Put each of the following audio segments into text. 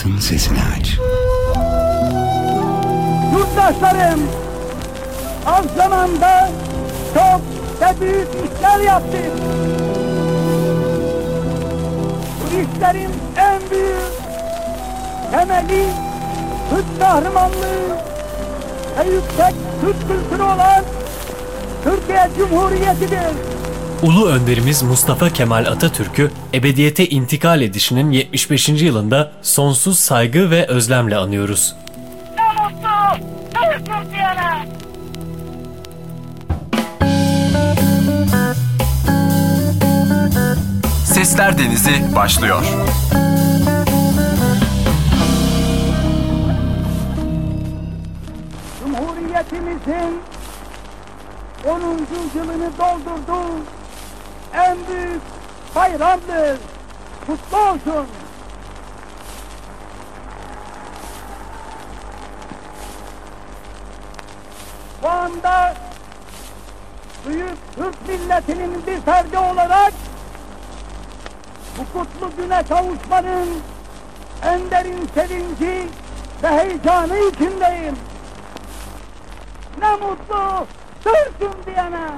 hayatın sesini aç. Yurttaşlarım, az zamanda çok ve büyük işler yaptık. Bu işlerin en büyük temeli Türk kahramanlığı ve yüksek Türk kültürü olan Türkiye Cumhuriyeti'dir. Ulu önderimiz Mustafa Kemal Atatürk'ü ebediyete intikal edişinin 75. yılında sonsuz saygı ve özlemle anıyoruz. Sesler Denizi başlıyor. Cumhuriyetimizin 10. yılını doldurdu. En büyük bayramdır. Kutlu olsun. Bu anda büyük Türk milletinin bir ferdi olarak bu kutlu güne kavuşmanın en derin sevinci ve heyecanı içindeyim. Ne mutlu Türk'üm diyene.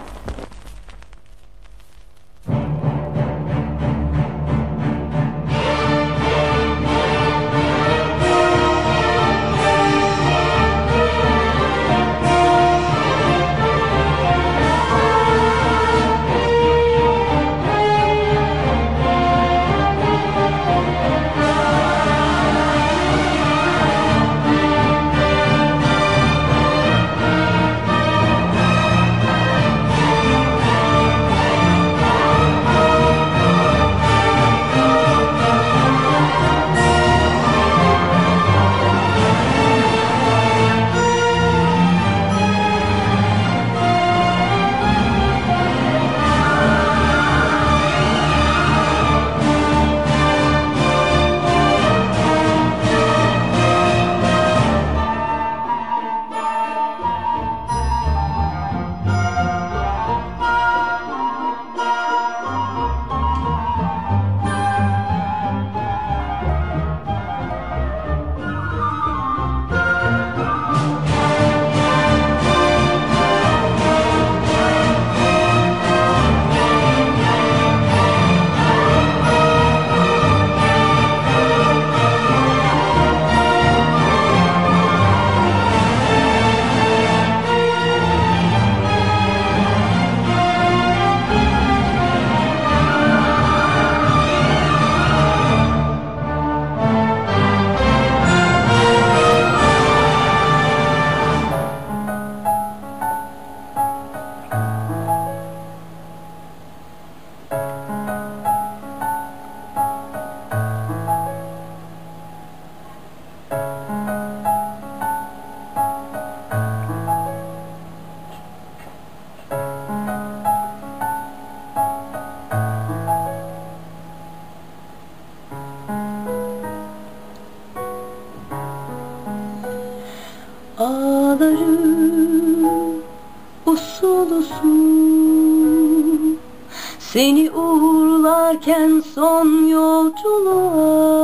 Uğurlarken son yolculuğa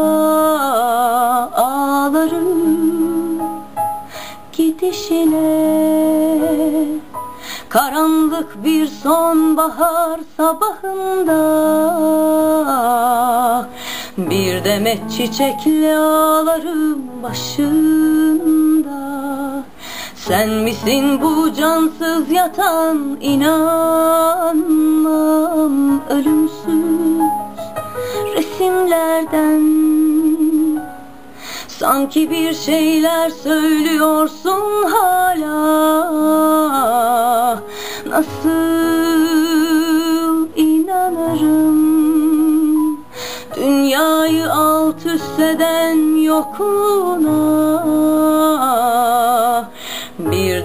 Ağlarım. Gidişine Karanlık bir sonbahar sabahında Bir demet çiçekle ağlarım başında Sen misin bu cansız yatan inanmam ölümsüz resimlerden. Sanki bir şeyler söylüyorsun hala. Nasıl inanırım? Dünyayı alt üst eden yokluğuna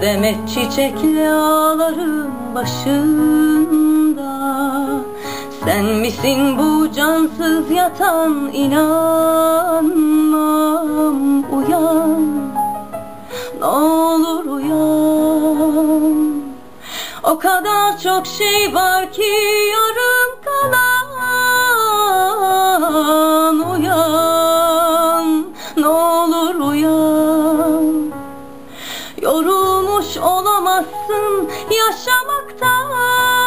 Demet çiçekle ağlarım başında. Sen misin bu cansız yatan inanmam uyan. Ne olur uyan. O kadar çok şey var ki yarım kalan Uyan yaşamaktan.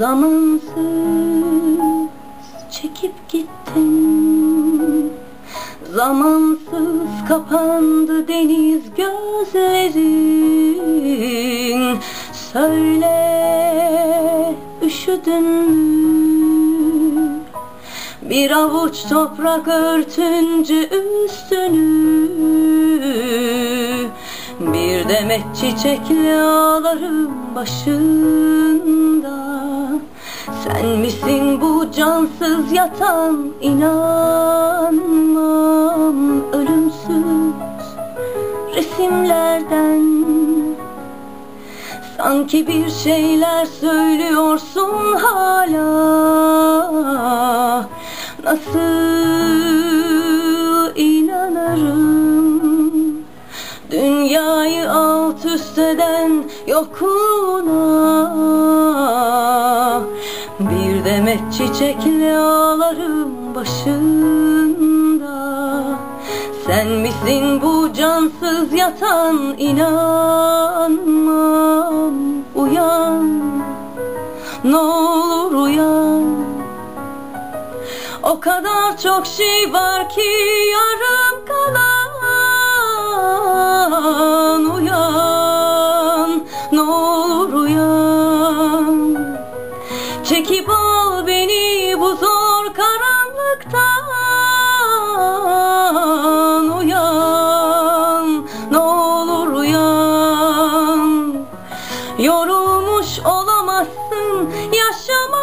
Zamansız çekip gittin. Zamansız kapandı deniz gözlerin. Söyle üşüdün mü? Bir avuç toprak örtünce üstünü Bir demet çiçekle ağlarım başında. Sen misin bu cansız yatan inanmam ölümsüz resimlerden? Sanki bir şeyler söylüyorsun hala. Nasıl inanırım Dünyayı alt üst eden yokluğuna Bir demet çiçekle ağlarım başında. Sen misin bu cansız yatan inanmam? Uyan ne olur uyan. O kadar çok şey var ki yarım kalan Uyan ne olur uyan. Çekip al beni bu zor karanlıktan. Uyan ne olur uyan. Yorulmuş olamazsın yaşamaktan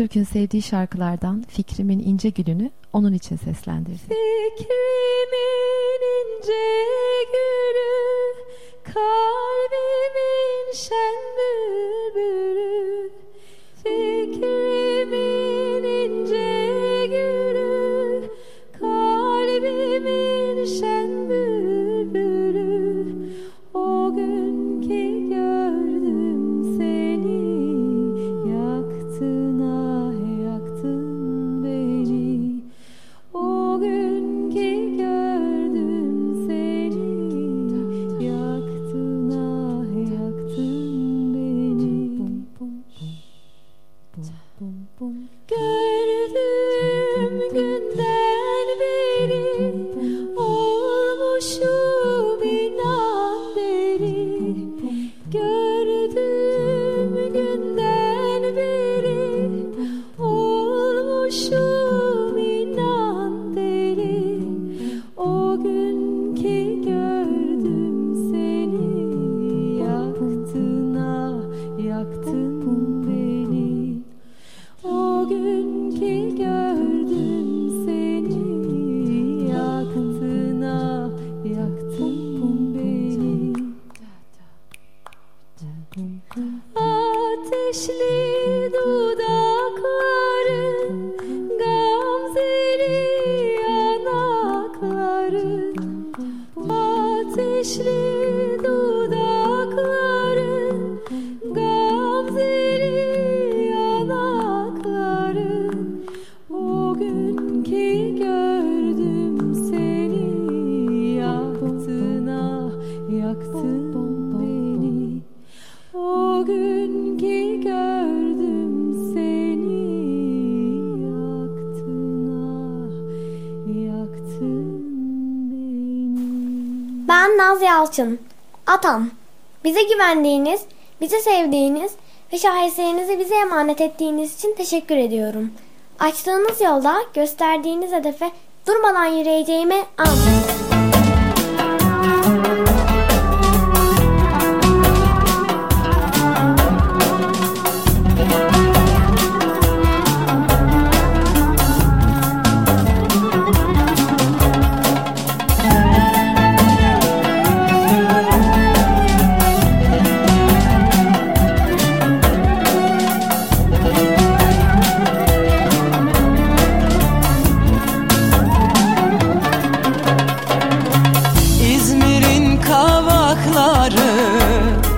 Atatürk'ün sevdiği şarkılardan Fikrimin İnce Gülünü onun için seslendirdim. Fikrimin Yalçın. Atam. Bize güvendiğiniz, bizi sevdiğiniz ve şaheserinizi bize emanet ettiğiniz için teşekkür ediyorum. Açtığınız yolda gösterdiğiniz hedefe durmadan yürüyeceğime and. yolları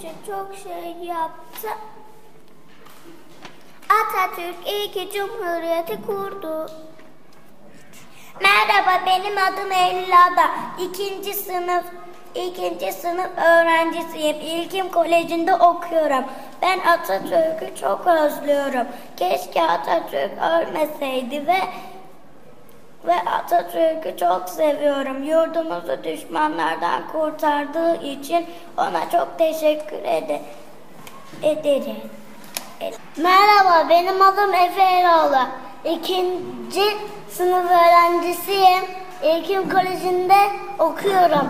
için çok şey yaptı. Atatürk ki Cumhuriyeti kurdu. Merhaba benim adım Eylül Ada. İkinci sınıf ikinci sınıf öğrencisiyim. İlkim Koleji'nde okuyorum. Ben Atatürk'ü çok özlüyorum. Keşke Atatürk ölmeseydi ve ve Atatürk'ü çok seviyorum. Yurdumuzu düşmanlardan kurtardığı için ona çok teşekkür ede ederim. Merhaba, benim adım Efe Eroğlu. İkinci sınıf öğrencisiyim. İlkim Koleji'nde okuyorum.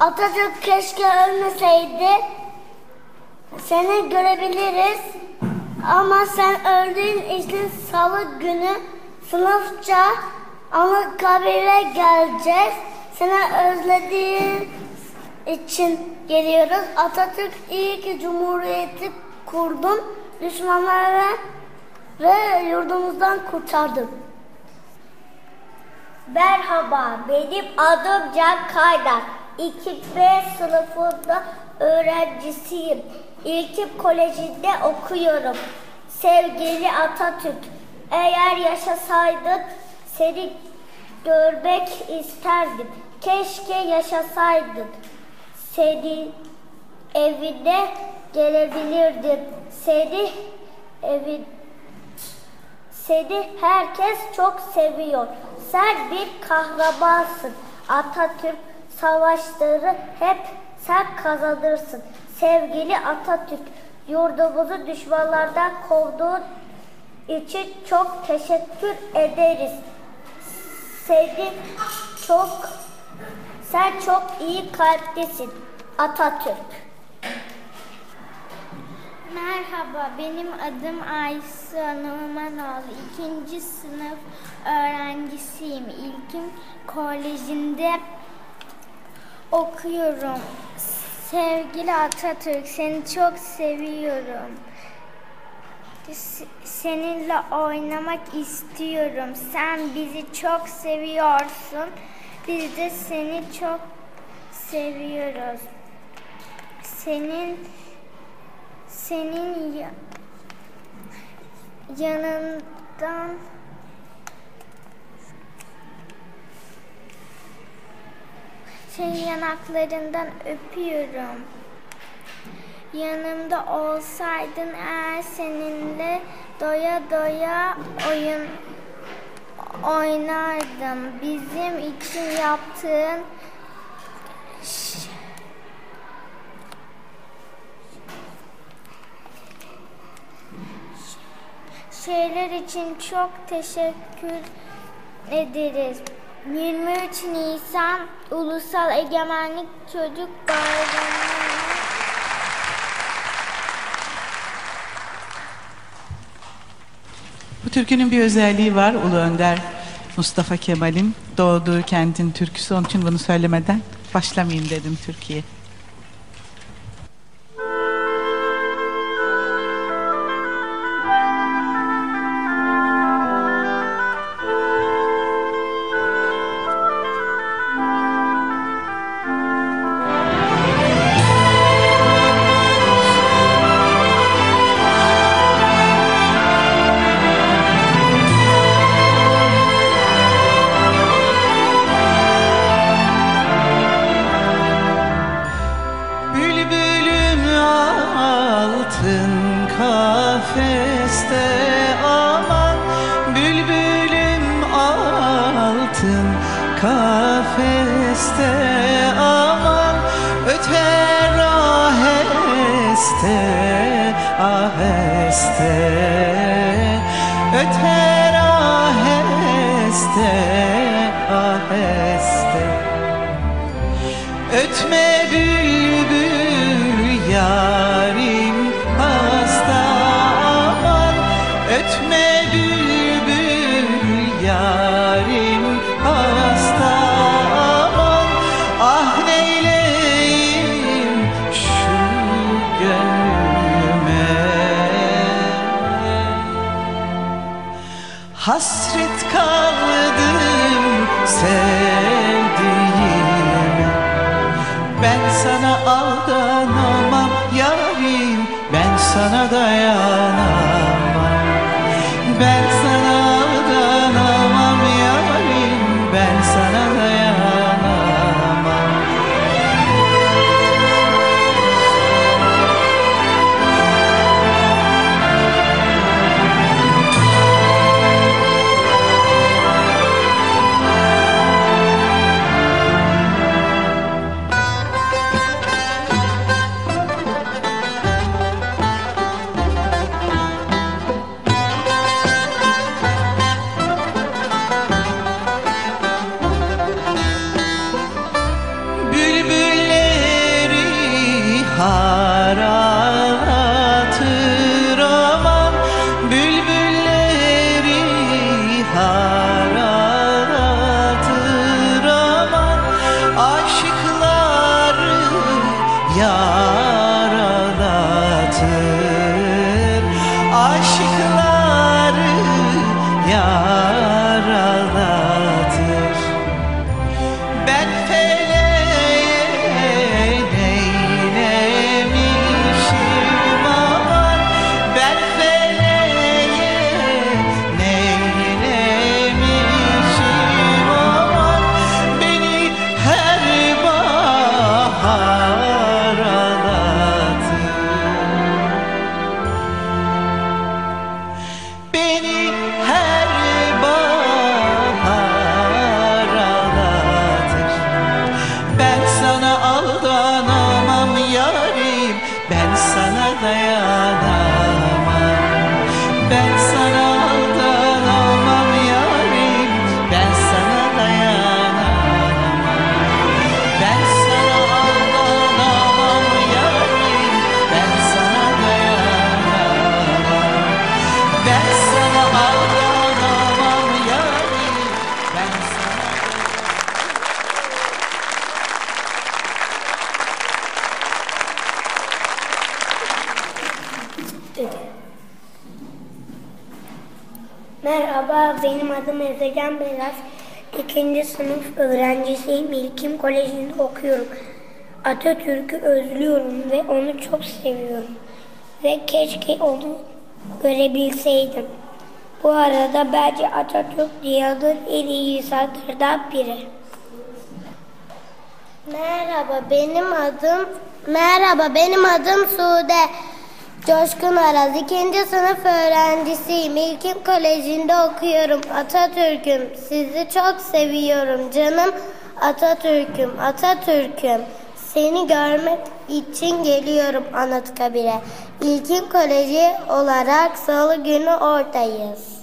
Atatürk keşke ölmeseydi. Seni görebiliriz. Ama sen öldüğün için salı günü sınıfça Anıtkabir'e geleceğiz. Seni özlediğin için geliyoruz. Atatürk iyi ki Cumhuriyeti kurdun. Düşmanlara ve yurdumuzdan kurtardın. Merhaba, benim adım Can Kaydar. 2B sınıfında öğrencisiyim. İlkim Koleji'nde okuyorum. Sevgili Atatürk, eğer yaşasaydın seni görmek isterdim. Keşke yaşasaydın. Seni evine gelebilirdim. Seni evin seni herkes çok seviyor. Sen bir kahramansın. Atatürk savaşları hep sen kazanırsın. Sevgili Atatürk, yurdumuzu düşmanlardan kovduğun için çok teşekkür ederiz. Seni çok sen çok iyi kalplisin Atatürk. Merhaba, benim adım Aysu Numanoğlu. İkinci sınıf öğrencisiyim. İlkim Koleji'nde okuyorum. Sevgili Atatürk, seni çok seviyorum. Seninle oynamak istiyorum. Sen bizi çok seviyorsun. Biz de seni çok seviyoruz. Senin senin ya, yanından senin yanaklarından öpüyorum. Yanımda olsaydın eğer seninle doya doya oyun oynardım. Bizim için yaptığın şeyler için çok teşekkür ederiz. 23 Nisan Ulusal Egemenlik Çocuk Bayramı. Bu türkünün bir özelliği var Ulu Önder Mustafa Kemal'in doğduğu kentin türküsü. Onun için bunu söylemeden başlamayayım dedim Türkiye. Benim adım Ezegen Beyaz. İkinci sınıf öğrencisiyim. İlkim Koleji'nde okuyorum. Atatürk'ü özlüyorum ve onu çok seviyorum. Ve keşke onu görebilseydim. Bu arada bence Atatürk dünyanın en iyi insanlardan biri. Merhaba, benim adım Merhaba benim adım Sude. Coşkun Araz. ikinci sınıf öğrencisiyim. İlkim Koleji'nde okuyorum. Atatürk'üm. Sizi çok seviyorum canım. Atatürk'üm. Atatürk'üm. Seni görmek için geliyorum Anıtkabir'e. İlkim Koleji olarak salı günü oradayız.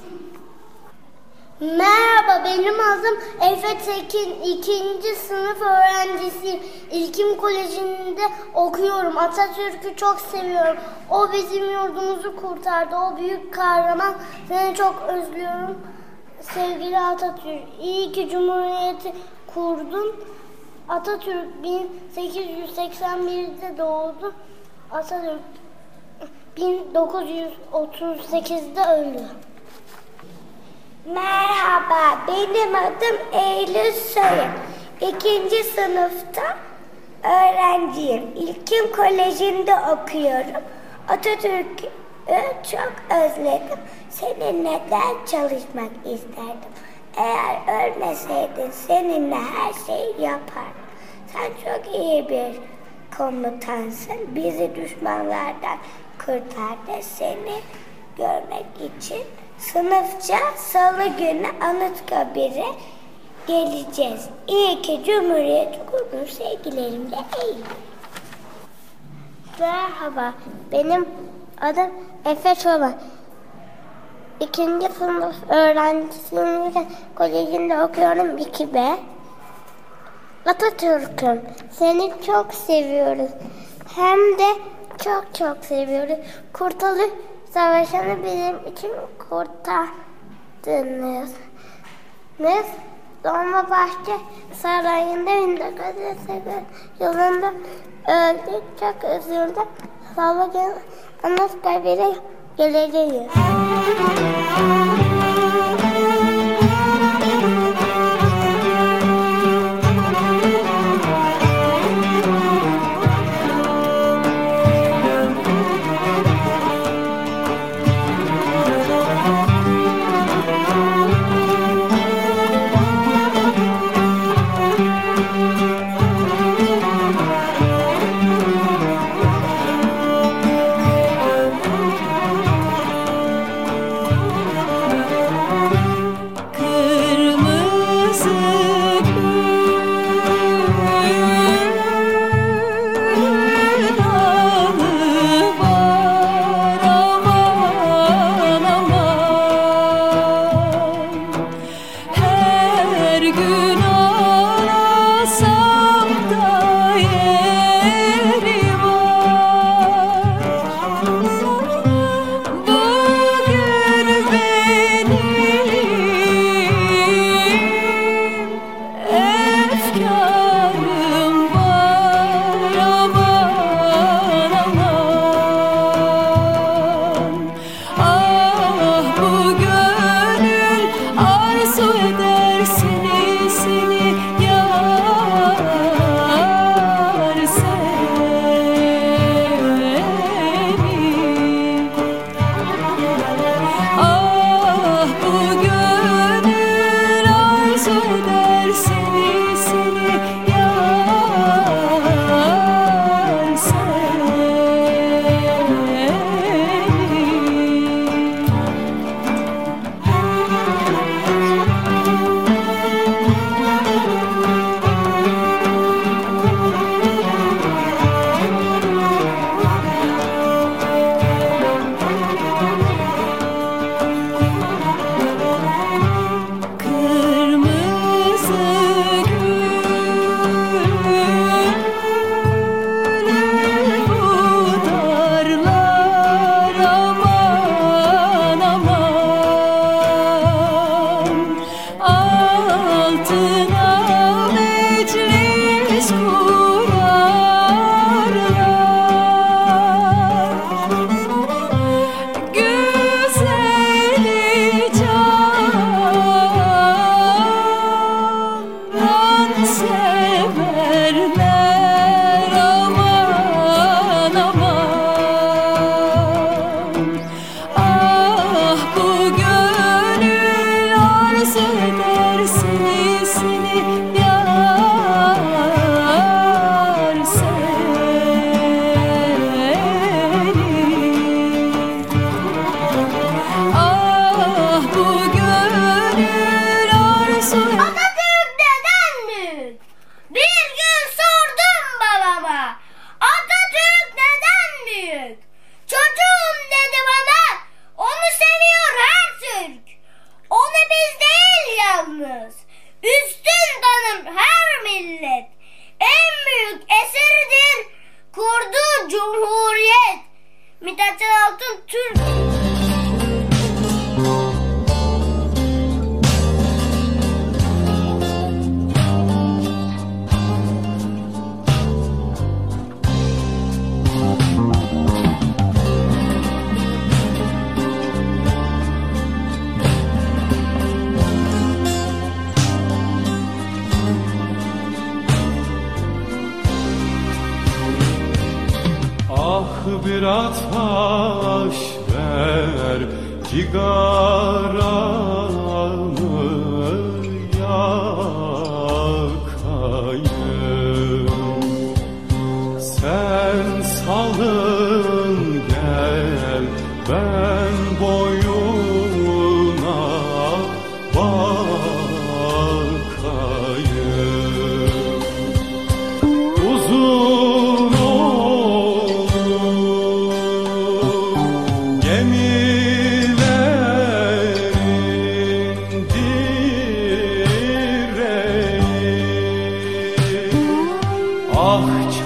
Merhaba benim adım Efe Tekin. ikinci sınıf öğrencisiyim. İlkim Koleji'nde okuyorum. Atatürk'ü çok seviyorum. O bizim yurdumuzu kurtardı. O büyük kahraman. Seni çok özlüyorum. Sevgili Atatürk. İyi ki Cumhuriyeti kurdun. Atatürk 1881'de doğdu. Atatürk 1938'de öldü. Merhaba, benim adım Eylül Soyun. İkinci sınıfta öğrenciyim. İlkim Koleji'nde okuyorum. Atatürk'ü çok özledim. Seninle ders çalışmak isterdim. Eğer ölmeseydin seninle her şeyi yapardım. Sen çok iyi bir komutansın. Bizi düşmanlardan kurtardı. Seni görmek için sınıfça salı günü Anıtkabir'e geleceğiz. İyi ki Cumhuriyet kurdun sevgilerimle Eylül. Merhaba, benim adım Efe Çoban. İkinci sınıf öğrencisiyim. Kolejinde okuyorum 2B. Atatürk'üm. Seni çok seviyoruz. Hem de çok çok seviyoruz. Kurtuluş Savaşı'nı bizim için kurtardınız. Biz Dolmabahçe Sarayı'nda 1988 yılında öldük. Çok üzüldüm. Salı gün Anıtkabir'e geleceğiz.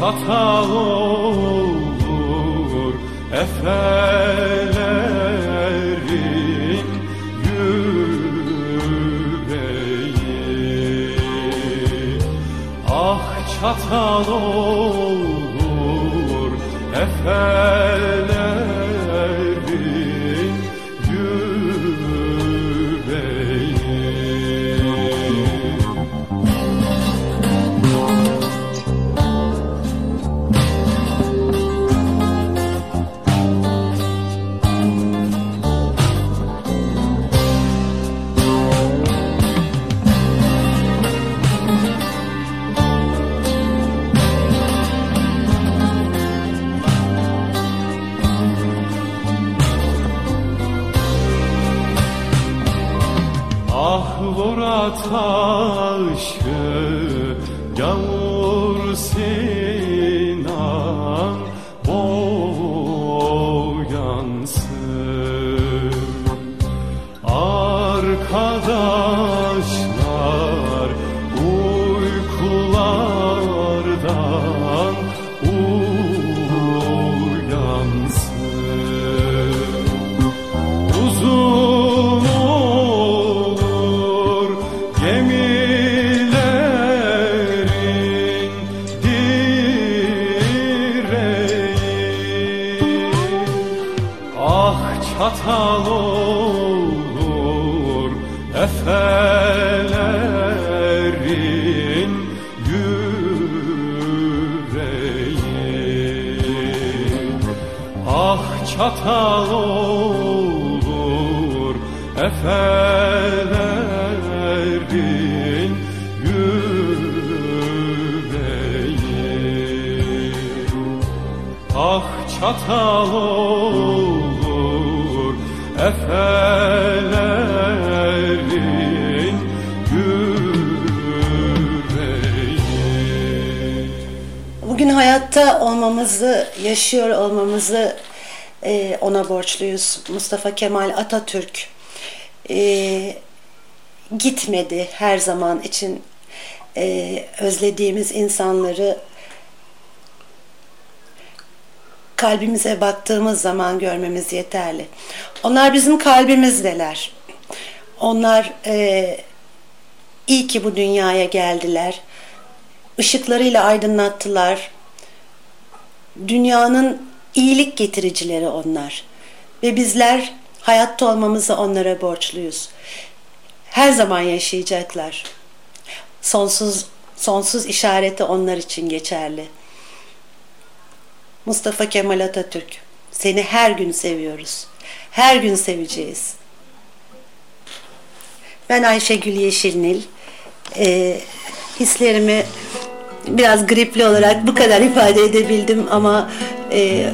Çatal olur. Efelerin yüreği. Ah çatal olur. Efelerin çatal olur efelerin yüreği Ah çatal olur efelerin yüreği Bugün hayatta olmamızı, yaşıyor olmamızı ona borçluyuz. Mustafa Kemal Atatürk e, gitmedi her zaman için e, özlediğimiz insanları kalbimize baktığımız zaman görmemiz yeterli. Onlar bizim kalbimizdeler. Onlar e, iyi ki bu dünyaya geldiler. Işıklarıyla aydınlattılar. Dünyanın iyilik getiricileri onlar. Ve bizler hayatta olmamızı onlara borçluyuz. Her zaman yaşayacaklar. Sonsuz sonsuz işareti onlar için geçerli. Mustafa Kemal Atatürk, seni her gün seviyoruz. Her gün seveceğiz. Ben Ayşegül Yeşilnil. Ee, hislerimi biraz gripli olarak bu kadar ifade edebildim ama e,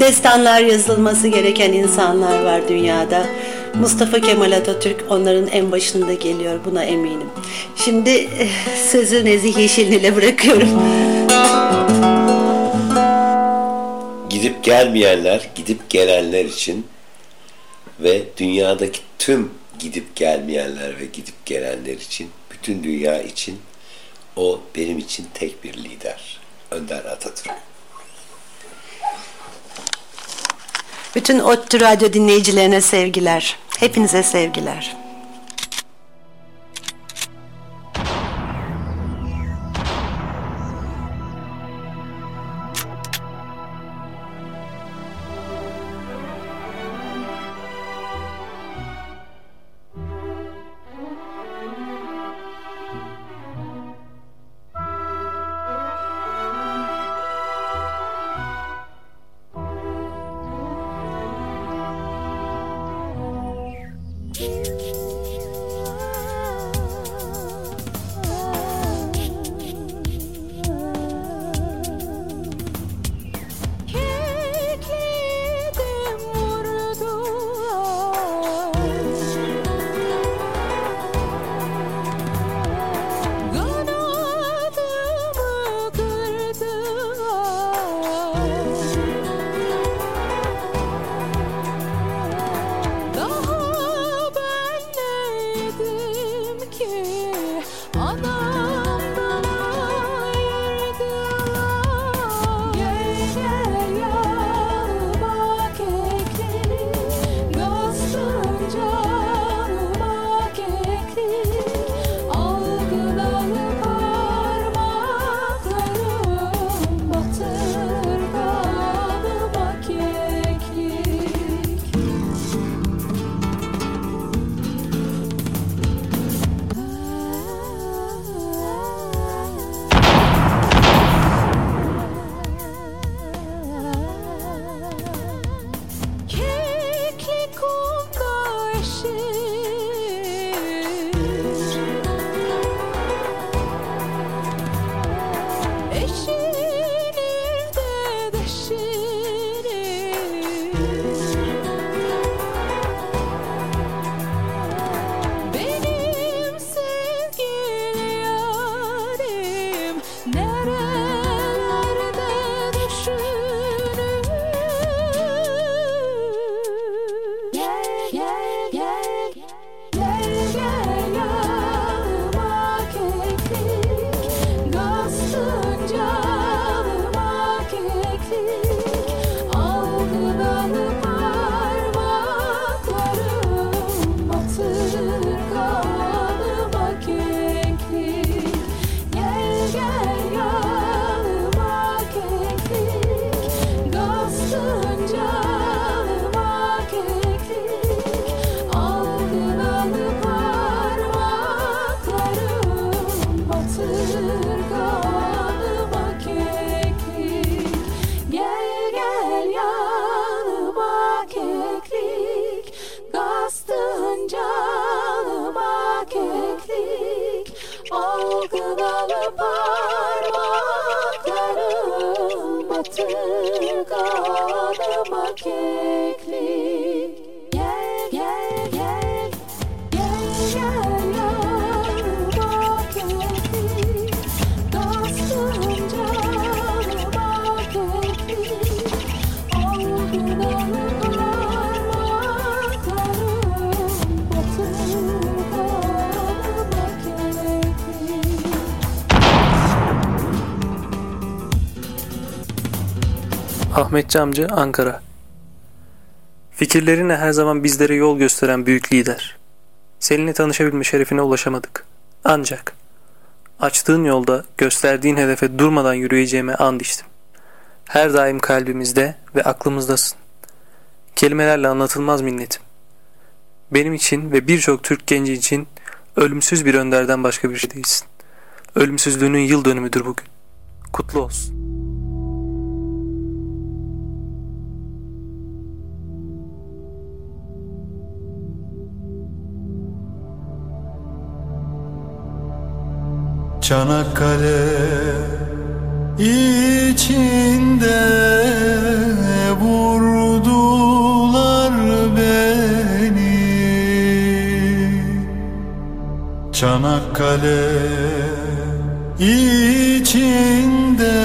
destanlar yazılması gereken insanlar var dünyada. Mustafa Kemal Atatürk onların en başında geliyor buna eminim. Şimdi eh, sözü Nezih Yeşilnil'e bırakıyorum. Gidip gelmeyenler, gidip gelenler için ve dünyadaki tüm gidip gelmeyenler ve gidip gelenler için, bütün dünya için o benim için tek bir lider. Önder Atatürk. Bütün ODTÜ Radyo dinleyicilerine sevgiler. Hepinize sevgiler. Ahmet Camcı, Ankara Fikirlerine her zaman bizlere yol gösteren büyük lider. Seninle tanışabilme şerefine ulaşamadık. Ancak açtığın yolda gösterdiğin hedefe durmadan yürüyeceğime and içtim. Her daim kalbimizde ve aklımızdasın. Kelimelerle anlatılmaz minnetim. Benim için ve birçok Türk genci için ölümsüz bir önderden başka bir şey değilsin. Ölümsüzlüğünün yıl dönümüdür bugün. Kutlu olsun. Çanakkale içinde vurdular beni. Çanakkale içinde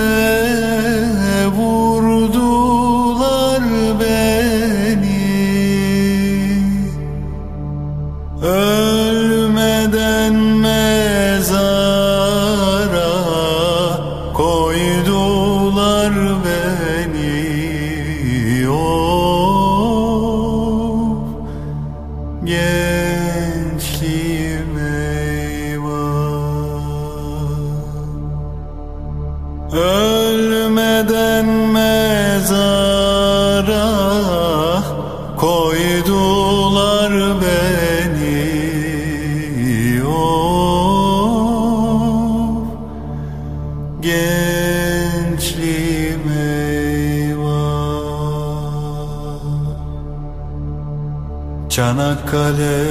Çanakkale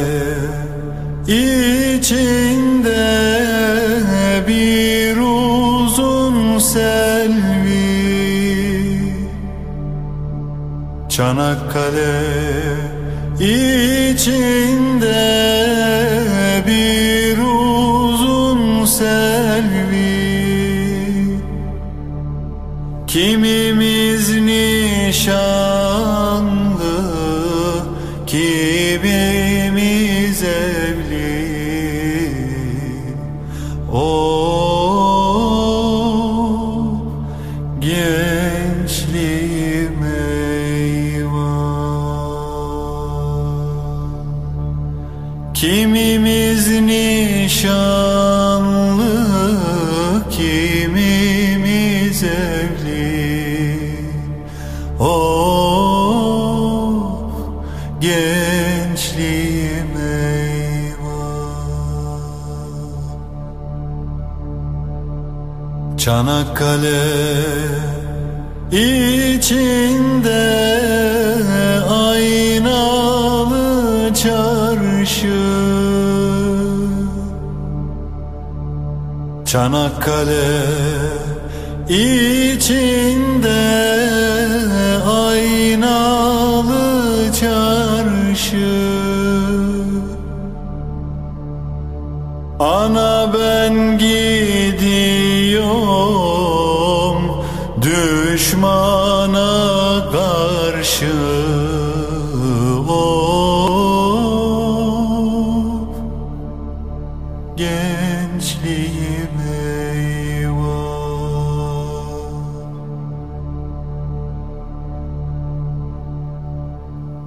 içinde bir uzun selvi. Çanakkale içinde Çanakkale içinde aynalı çarşı. Çanakkale içinde düşmana karşı o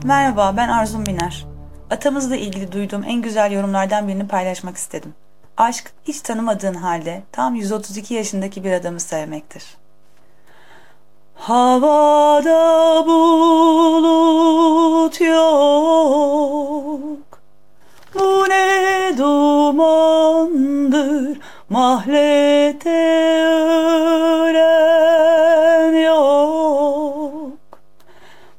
Merhaba ben Arzum Biner. Atamızla ilgili duyduğum en güzel yorumlardan birini paylaşmak istedim. Aşk hiç tanımadığın halde tam 132 yaşındaki bir adamı sevmektir. Havada bulut yok. Bu ne dumandır Mahlete ölen yok.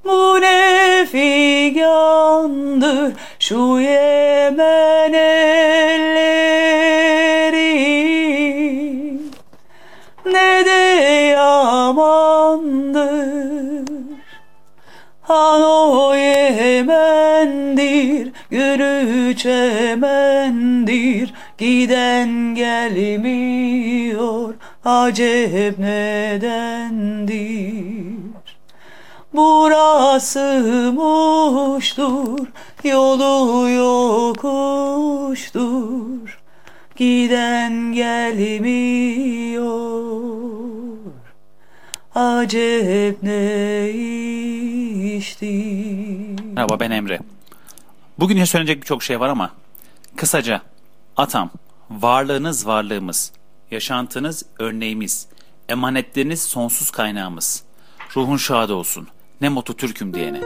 Bu ne figandır Şu Yemen elleri. Ne de yamandır Han o Yemen'dir Gülü çemendir Giden gelmiyor Acep nedendir? Burası muştur Yolu yokuştur Giden gelmiyor Acep ne iştir Merhaba ben Emre. Bugün ya söylenecek birçok şey var ama kısaca atam, varlığınız varlığımız, yaşantınız örneğimiz, emanetleriniz sonsuz kaynağımız. Ruhun şad olsun. Ne mutlu Türk'üm diyene.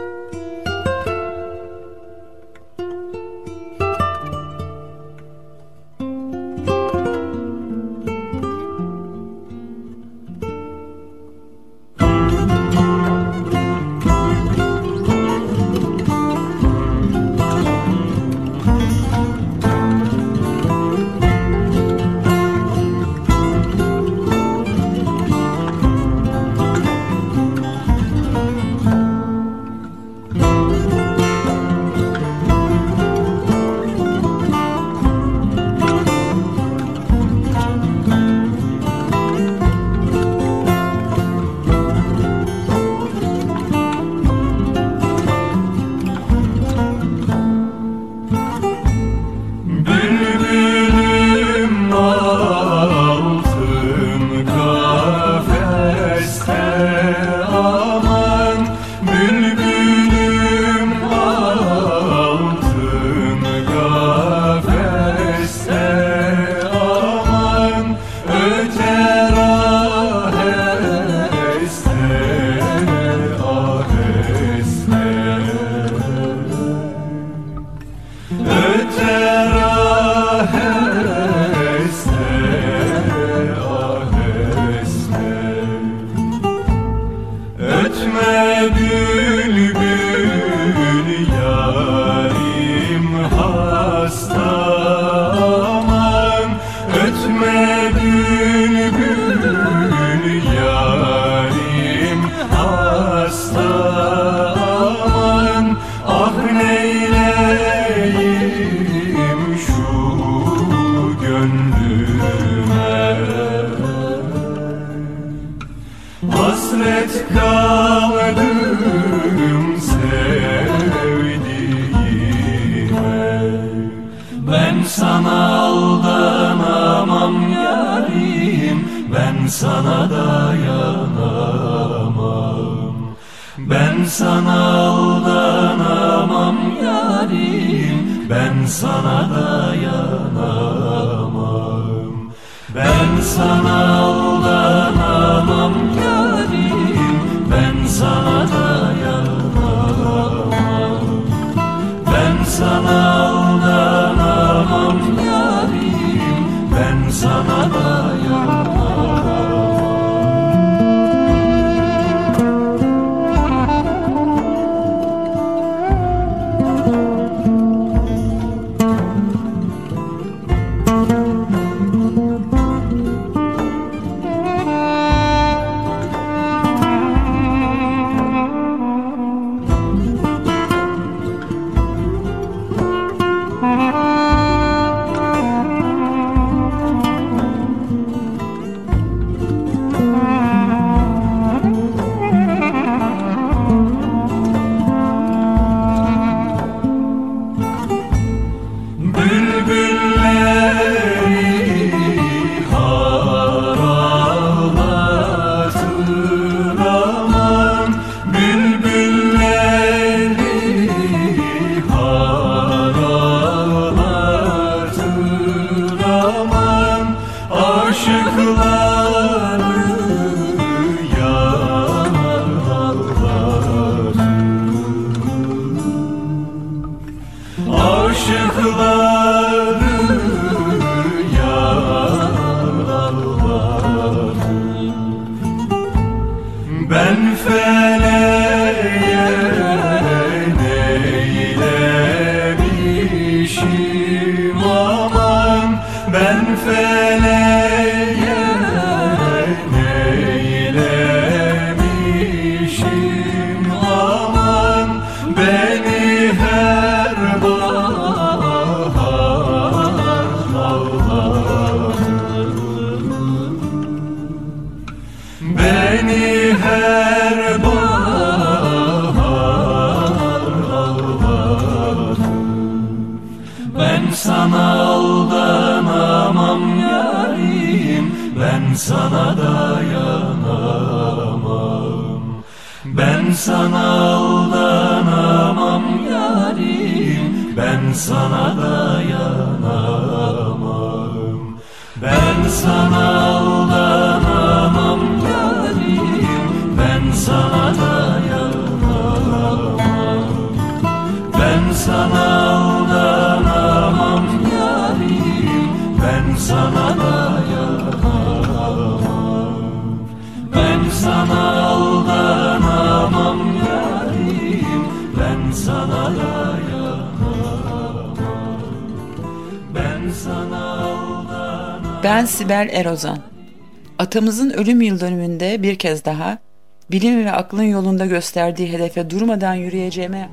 Hasret kaldım sevdiğime. Ben sana aldanamam yarim Ben sana dayanamam Ben sana aldanamam yarim Ben sana dayanamam Ben sana aldanamam sana Sibel Erozan. Atamızın ölüm yıl dönümünde bir kez daha bilim ve aklın yolunda gösterdiği hedefe durmadan yürüyeceğime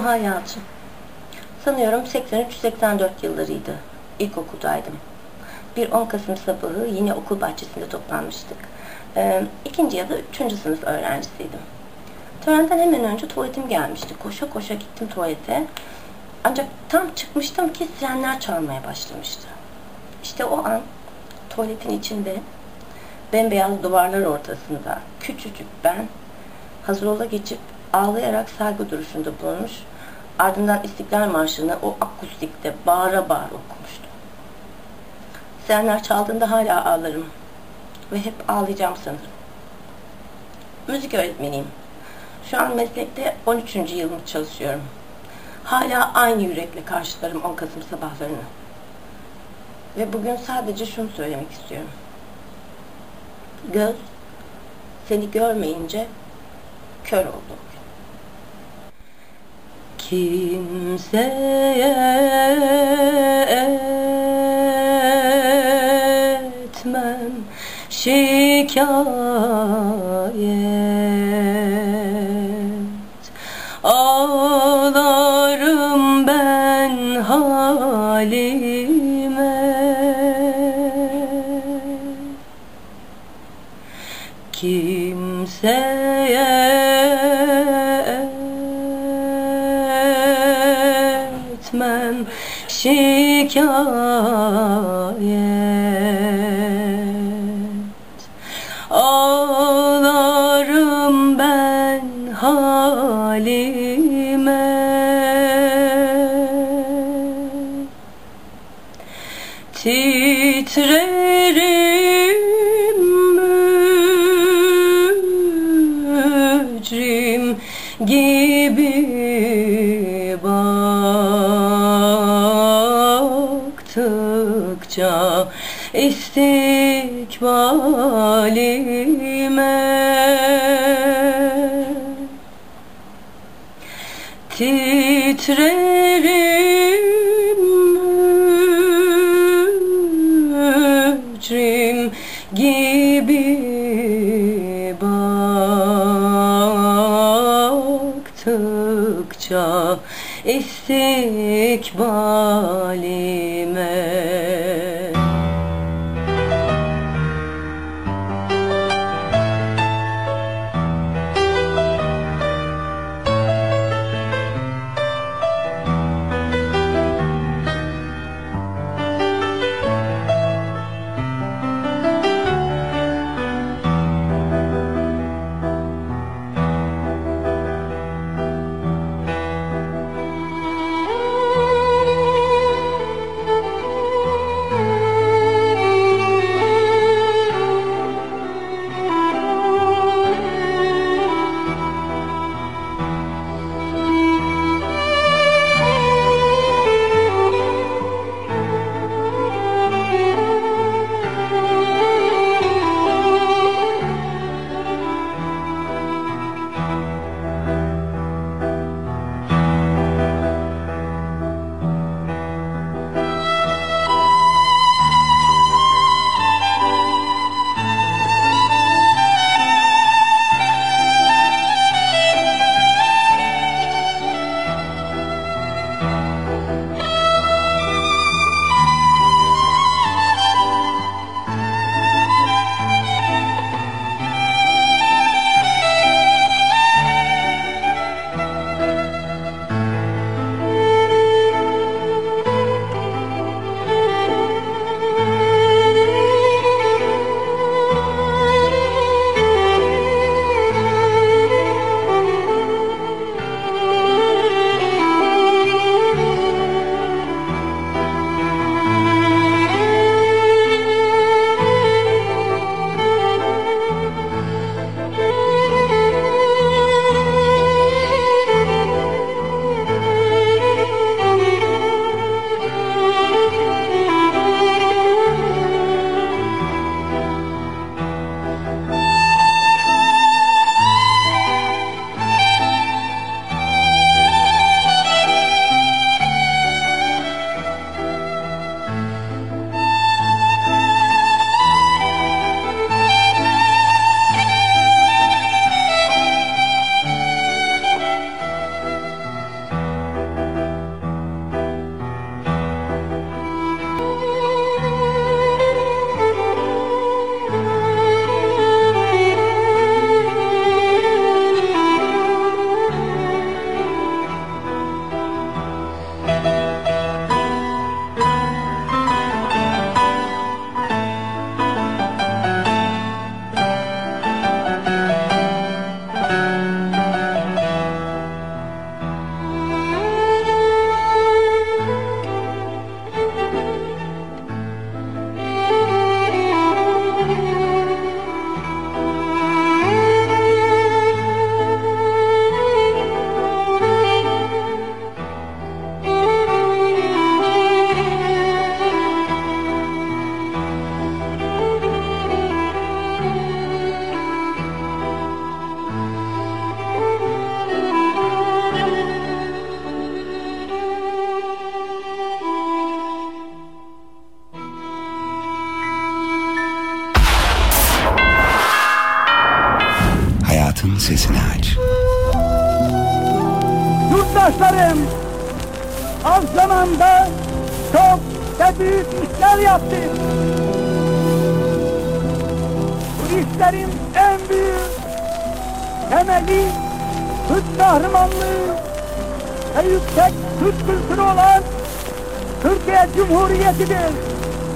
Nuhay Yalçın. Sanıyorum 83-84 yıllarıydı. İlkokuldaydım. Bir 10 Kasım sabahı yine okul bahçesinde toplanmıştık. Ee, ikinci ya da üçüncü sınıf öğrencisiydim. Törenden hemen önce tuvaletim gelmişti. Koşa koşa gittim tuvalete. Ancak tam çıkmıştım ki sirenler çalmaya başlamıştı. İşte o an tuvaletin içinde bembeyaz duvarlar ortasında küçücük ben hazır ola geçip ağlayarak saygı duruşunda bulunmuş. Ardından İstiklal Marşı'nı o akustikte bağıra bağıra okumuştum. Sirenler çaldığında hala ağlarım. Ve hep ağlayacağım sanırım. Müzik öğretmeniyim. Şu an meslekte 13. yılımı çalışıyorum. Hala aynı yürekle karşılarım 10 Kasım sabahlarını. Ve bugün sadece şunu söylemek istiyorum. Göz seni görmeyince kör oldu. Kimseye etmem. Şikayet şikayet Ağlarım ben halime. Titrerim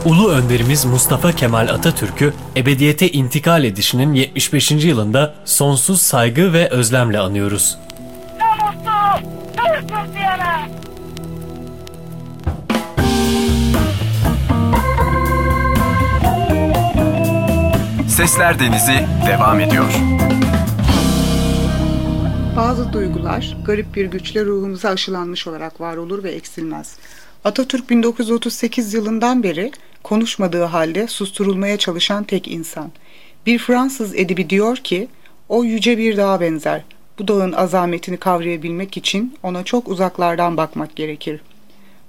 Ulu önderimiz Mustafa Kemal Atatürk'ü ebediyete intikal edişinin 75. yılında sonsuz saygı ve özlemle anıyoruz. Diyene. Sesler Denizi devam ediyor. Bazı duygular garip bir güçle ruhumuza aşılanmış olarak var olur ve eksilmez. Atatürk 1938 yılından beri konuşmadığı halde susturulmaya çalışan tek insan. Bir Fransız edibi diyor ki, o yüce bir dağa benzer. Bu dağın azametini kavrayabilmek için ona çok uzaklardan bakmak gerekir.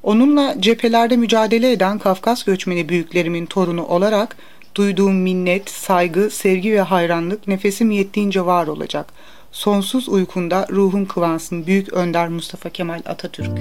Onunla cephelerde mücadele eden Kafkas göçmeni büyüklerimin torunu olarak duyduğum minnet, saygı, sevgi ve hayranlık nefesim yettiğince var olacak. Sonsuz uykunda ruhum kıvansın Büyük Önder Mustafa Kemal Atatürk.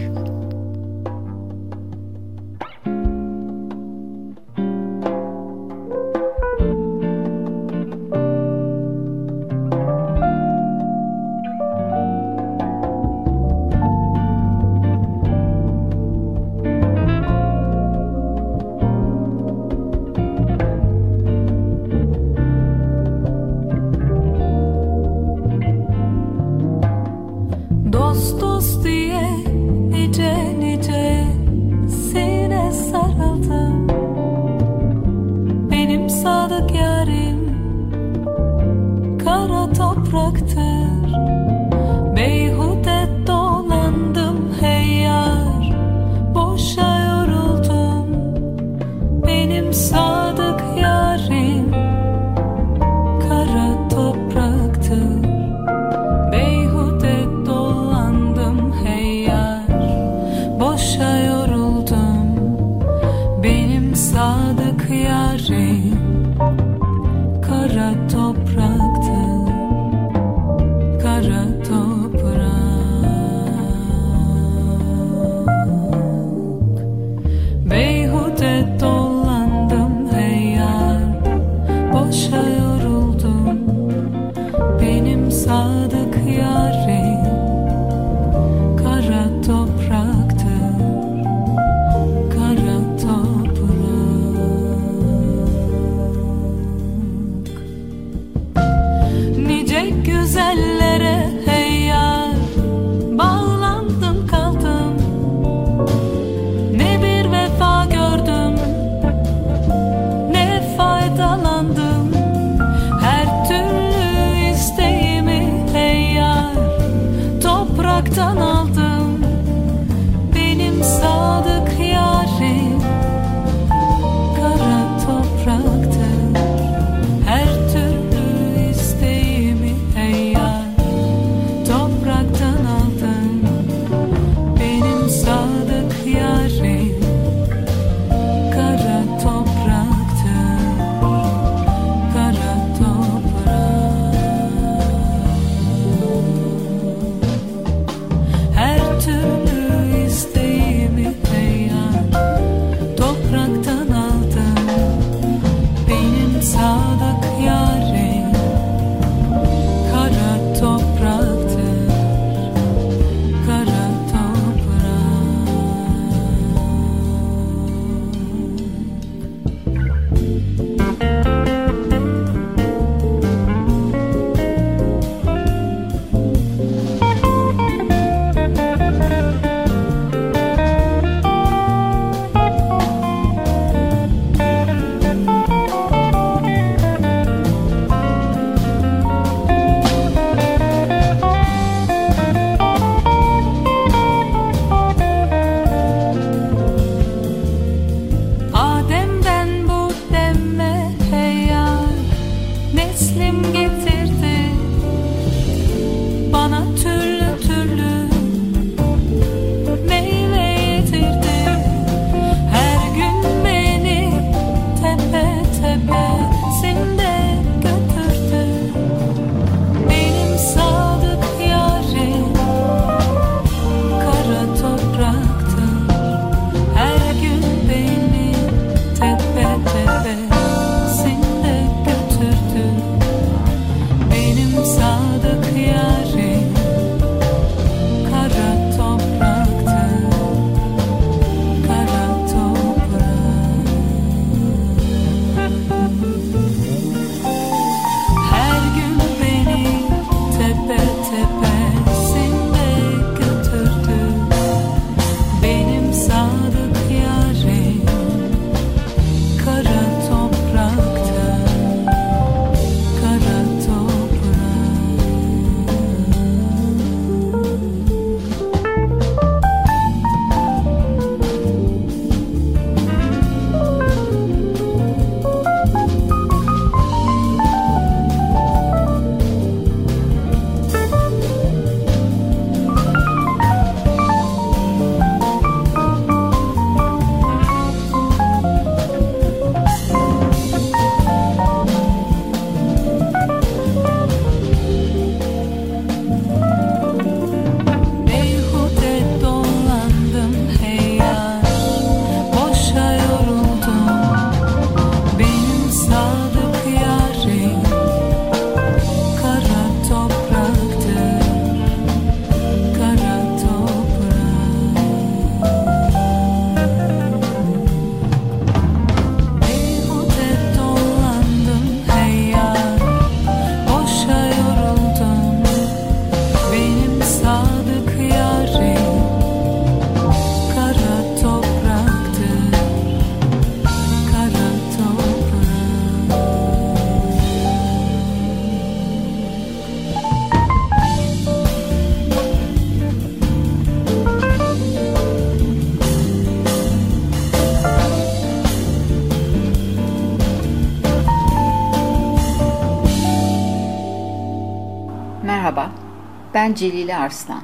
Ben Celile Arslan.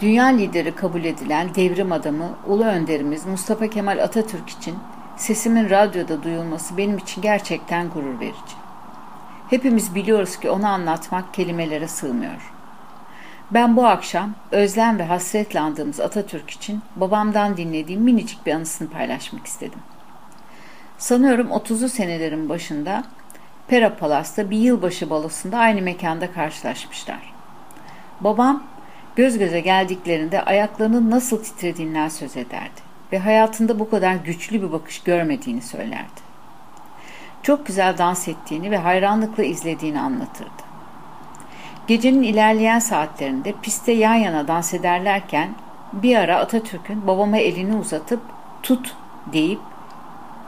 Dünya lideri kabul edilen devrim adamı Ulu Önderimiz Mustafa Kemal Atatürk için sesimin radyoda duyulması benim için gerçekten gurur verici. Hepimiz biliyoruz ki onu anlatmak kelimelere sığmıyor. Ben bu akşam özlem ve hasretle andığımız Atatürk için babamdan dinlediğim minicik bir anısını paylaşmak istedim. Sanıyorum 30'lu senelerin başında Pera Palas'ta bir yılbaşı balosunda aynı mekanda karşılaşmışlar. Babam göz göze geldiklerinde ayaklarının nasıl titrediğinden söz ederdi ve hayatında bu kadar güçlü bir bakış görmediğini söylerdi. Çok güzel dans ettiğini ve hayranlıkla izlediğini anlatırdı. Gecenin ilerleyen saatlerinde pistte yan yana dans ederlerken bir ara Atatürk'ün babama elini uzatıp tut deyip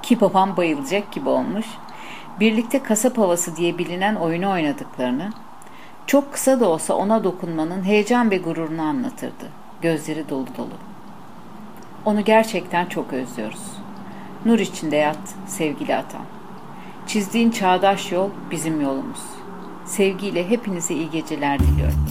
ki babam bayılacak gibi olmuş, birlikte kasap havası diye bilinen oyunu oynadıklarını, çok kısa da olsa ona dokunmanın heyecan ve gururunu anlatırdı. Gözleri dolu dolu. Onu gerçekten çok özlüyoruz. Nur içinde yat sevgili atam. Çizdiğin çağdaş yol bizim yolumuz. Sevgiyle hepinize iyi geceler diliyorum.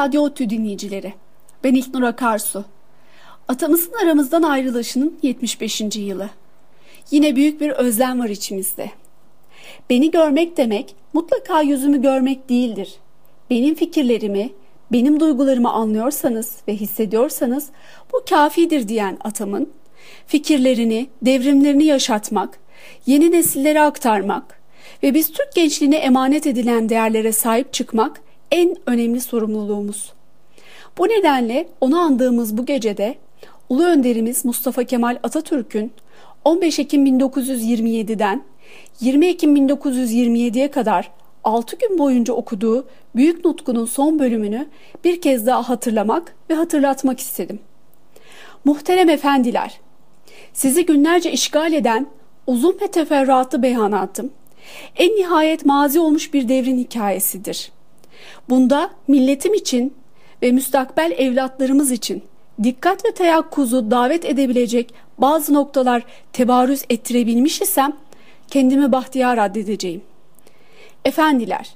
Radyo Otü dinleyicileri. Ben İlknur Akarsu. Atamızın aramızdan ayrılışının 75. yılı. Yine büyük bir özlem var içimizde. Beni görmek demek mutlaka yüzümü görmek değildir. Benim fikirlerimi, benim duygularımı anlıyorsanız ve hissediyorsanız bu kafidir diyen atamın fikirlerini, devrimlerini yaşatmak, yeni nesillere aktarmak ve biz Türk gençliğine emanet edilen değerlere sahip çıkmak en önemli sorumluluğumuz. Bu nedenle onu andığımız bu gecede Ulu Önderimiz Mustafa Kemal Atatürk'ün 15 Ekim 1927'den 20 Ekim 1927'ye kadar 6 gün boyunca okuduğu Büyük Nutku'nun son bölümünü bir kez daha hatırlamak ve hatırlatmak istedim. Muhterem efendiler, sizi günlerce işgal eden uzun ve teferruatlı beyanatım, en nihayet mazi olmuş bir devrin hikayesidir. Bunda milletim için ve müstakbel evlatlarımız için dikkat ve teyakkuzu davet edebilecek bazı noktalar tebarüz ettirebilmiş isem kendimi bahtiyar addedeceğim. Efendiler,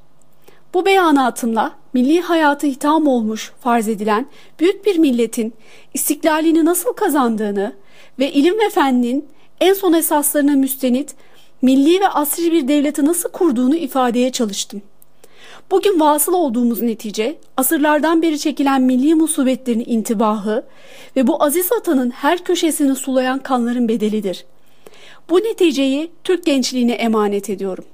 bu beyanatımla milli hayatı hitam olmuş farz edilen büyük bir milletin istiklalini nasıl kazandığını ve ilim ve fennin en son esaslarına müstenit milli ve asri bir devleti nasıl kurduğunu ifadeye çalıştım. Bugün vasıl olduğumuz netice asırlardan beri çekilen milli musibetlerin intibahı ve bu aziz vatanın her köşesini sulayan kanların bedelidir. Bu neticeyi Türk gençliğine emanet ediyorum.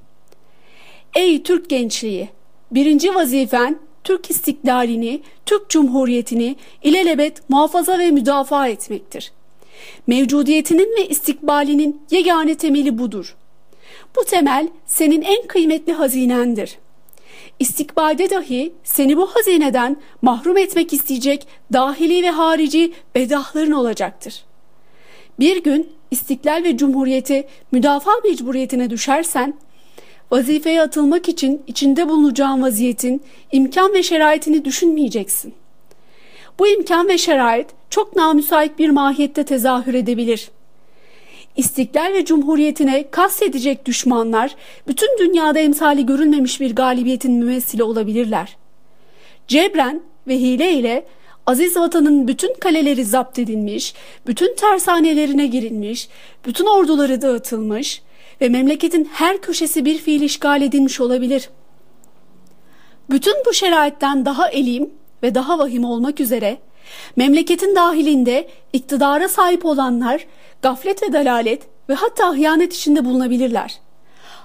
Ey Türk gençliği! Birinci vazifen Türk istiklalini, Türk Cumhuriyeti'ni ilelebet muhafaza ve müdafaa etmektir. Mevcudiyetinin ve istikbalinin yegane temeli budur. Bu temel senin en kıymetli hazinendir. İstikbalde dahi seni bu hazineden mahrum etmek isteyecek dahili ve harici bedahların olacaktır. Bir gün istiklal ve cumhuriyeti müdafaa mecburiyetine düşersen, vazifeye atılmak için içinde bulunacağın vaziyetin imkan ve şeraitini düşünmeyeceksin. Bu imkan ve şerait çok namüsait bir mahiyette tezahür edebilir. İstiklal ve cumhuriyetine kastedecek düşmanlar bütün dünyada emsali görülmemiş bir galibiyetin mümessili olabilirler. Cebren ve hile ile aziz vatanın bütün kaleleri zapt edilmiş, bütün tersanelerine girilmiş, bütün orduları dağıtılmış ve memleketin her köşesi bir fiil işgal edilmiş olabilir. Bütün bu şeraitten daha elim ve daha vahim olmak üzere memleketin dahilinde iktidara sahip olanlar gaflet ve dalalet ve hatta hıyanet içinde bulunabilirler.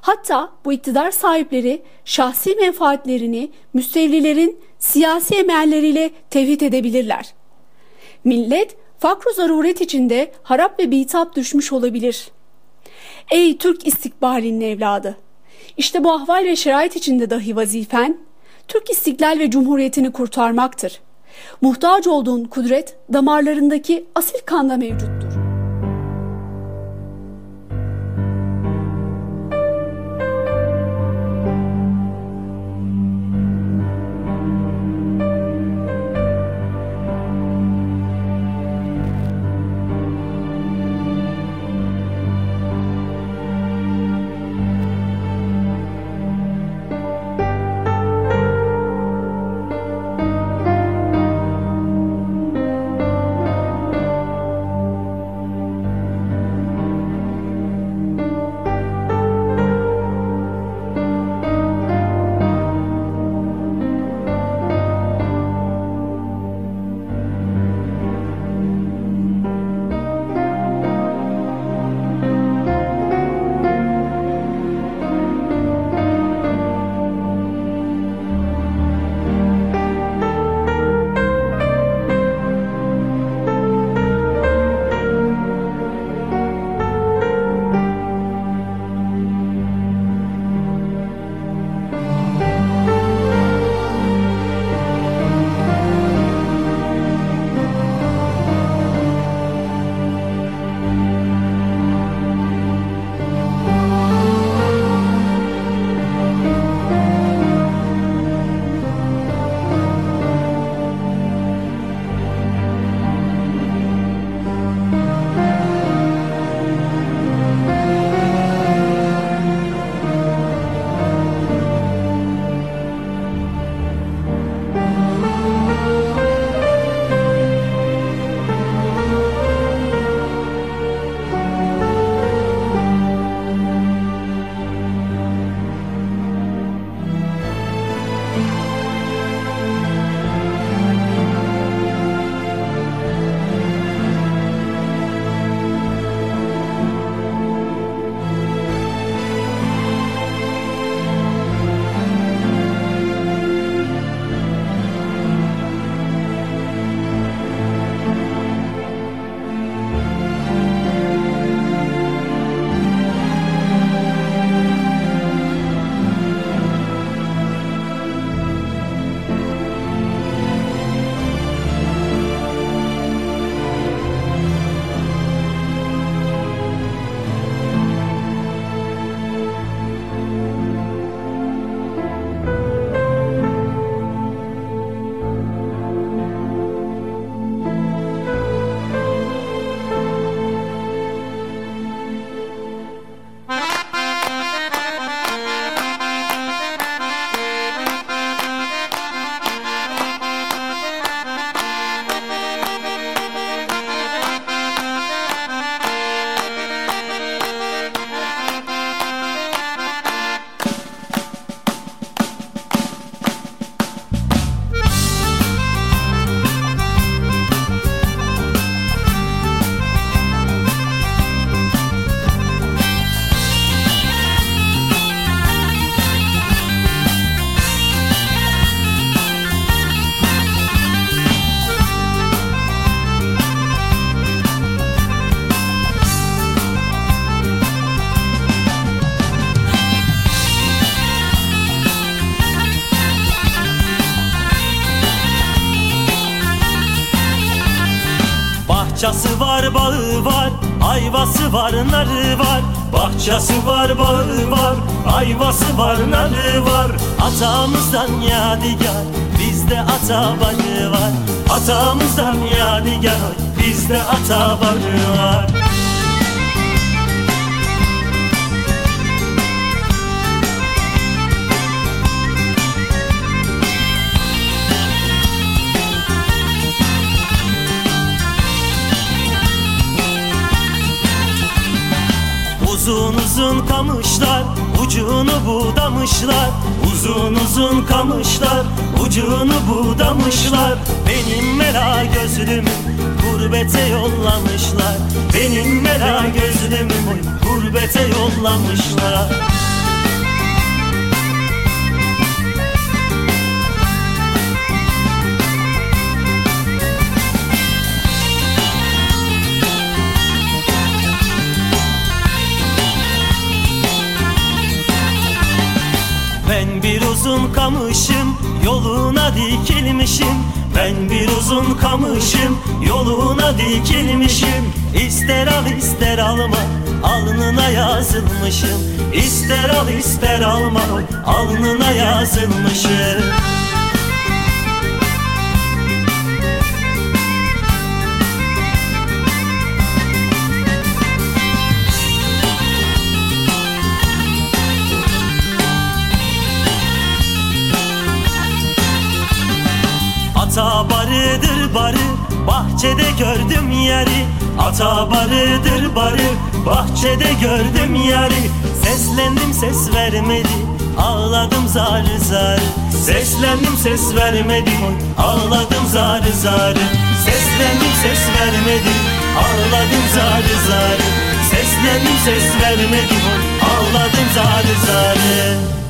Hatta bu iktidar sahipleri şahsi menfaatlerini müstevlilerin siyasi emelleriyle tevhid edebilirler. Millet fakru zaruret içinde harap ve bitap düşmüş olabilir. Ey Türk istikbalinin evladı! İşte bu ahval ve şerait içinde dahi vazifen, Türk istiklal ve cumhuriyetini kurtarmaktır. Muhtaç olduğun kudret damarlarındaki asil kanda mevcuttur. Bağı var, ayvası var, narı var. Bahçesi var, bağı var, ayvası var, narı var. Atamızdan yadigar, bizde ata barı var. Atamızdan yadigar, bizde ata barı var. Uzun uzun kamışlar ucunu budamışlar. Uzun uzun kamışlar ucunu budamışlar. Benim mela gözlümü gurbete yollamışlar. Benim mela gözlümü gurbete yollamışlar uzun kamışım yoluna dikilmişim. Ben bir uzun kamışım yoluna dikilmişim. İster al ister alma alnına yazılmışım. İster al ister alma alnına yazılmışım Ata barıdır barı bahçede gördüm yeri. Ata barıdır barı bahçede gördüm yeri. Seslendim ses vermedi ağladım zar zar. Seslendim ses vermedi ağladım zar zar. Seslendim ses vermedi ağladım zar zar. Seslendim ses vermedi ağladım zar zar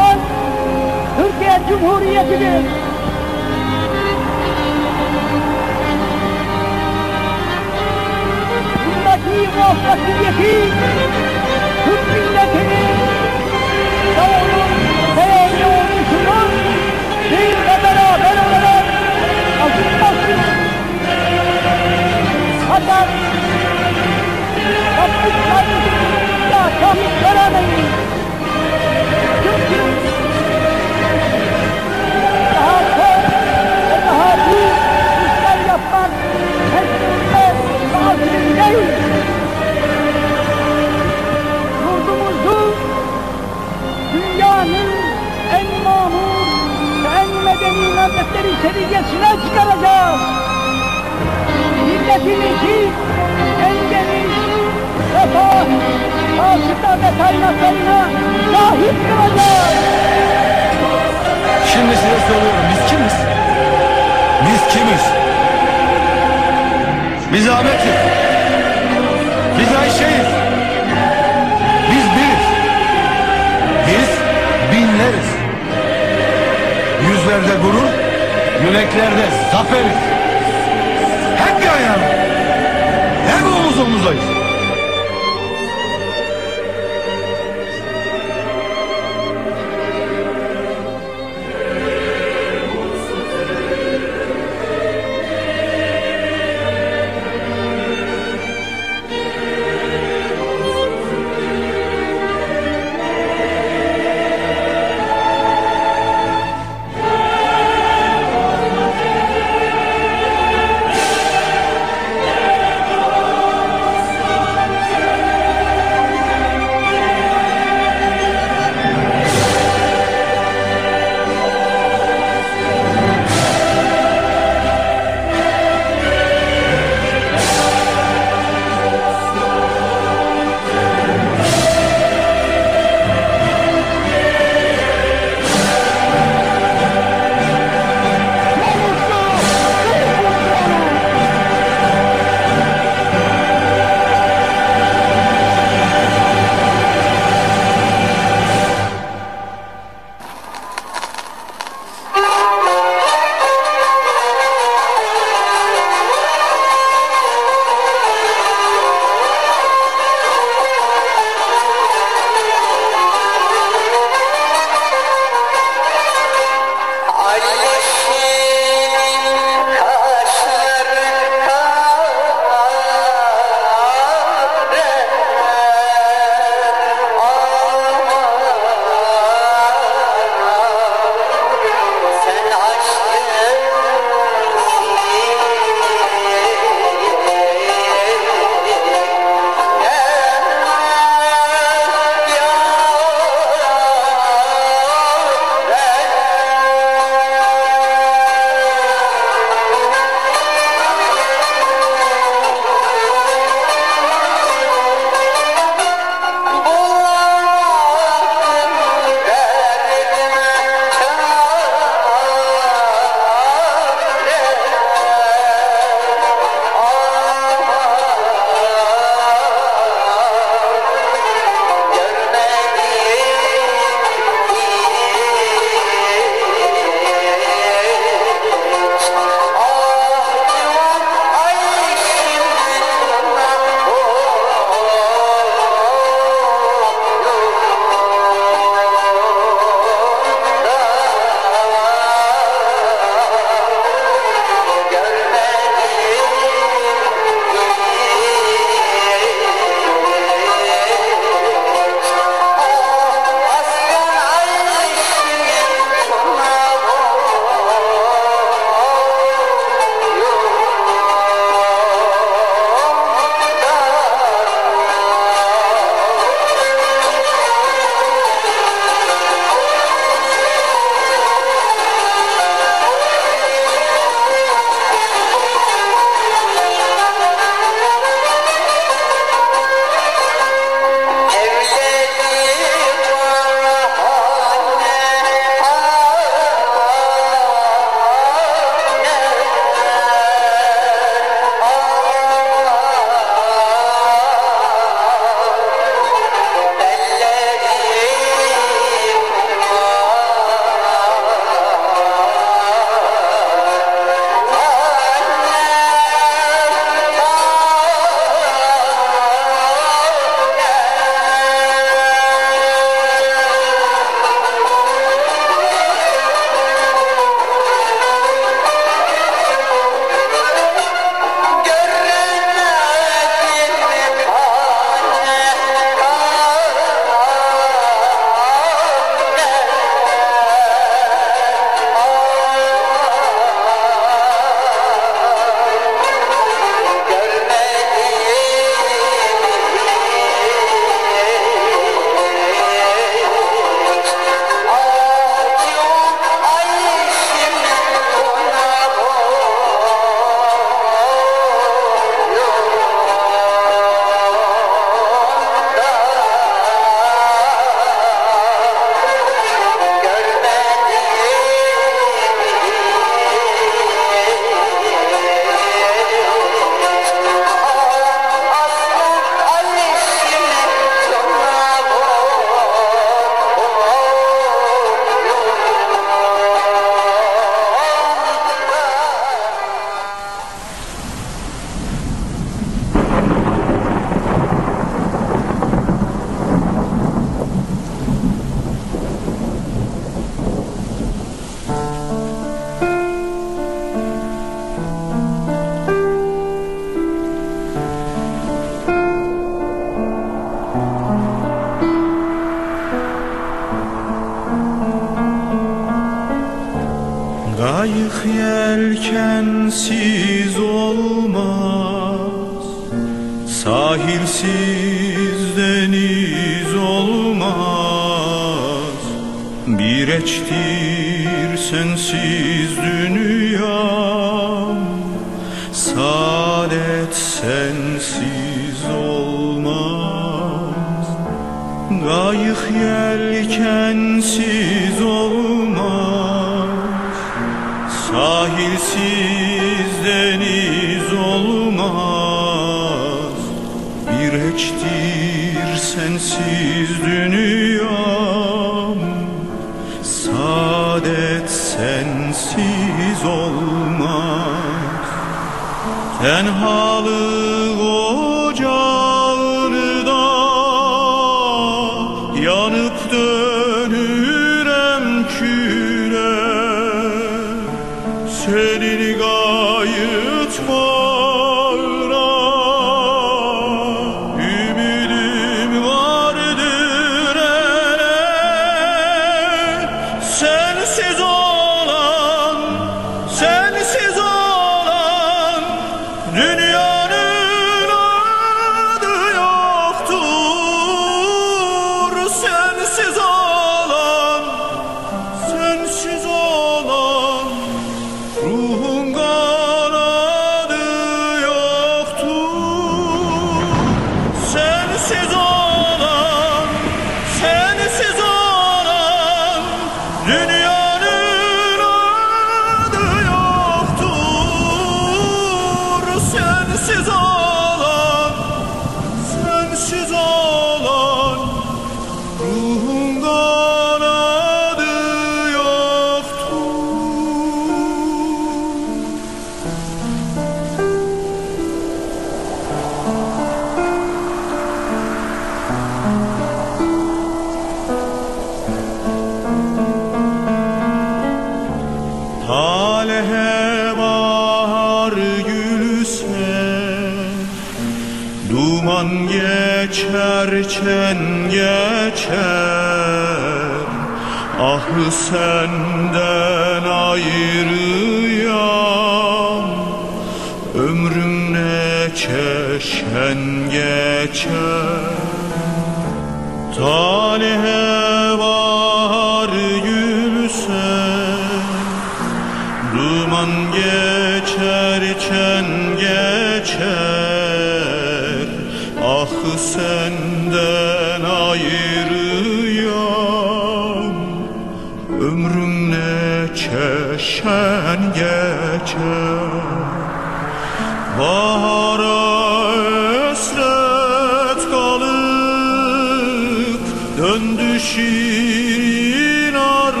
Döndü şirin arzular.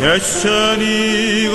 Geç seni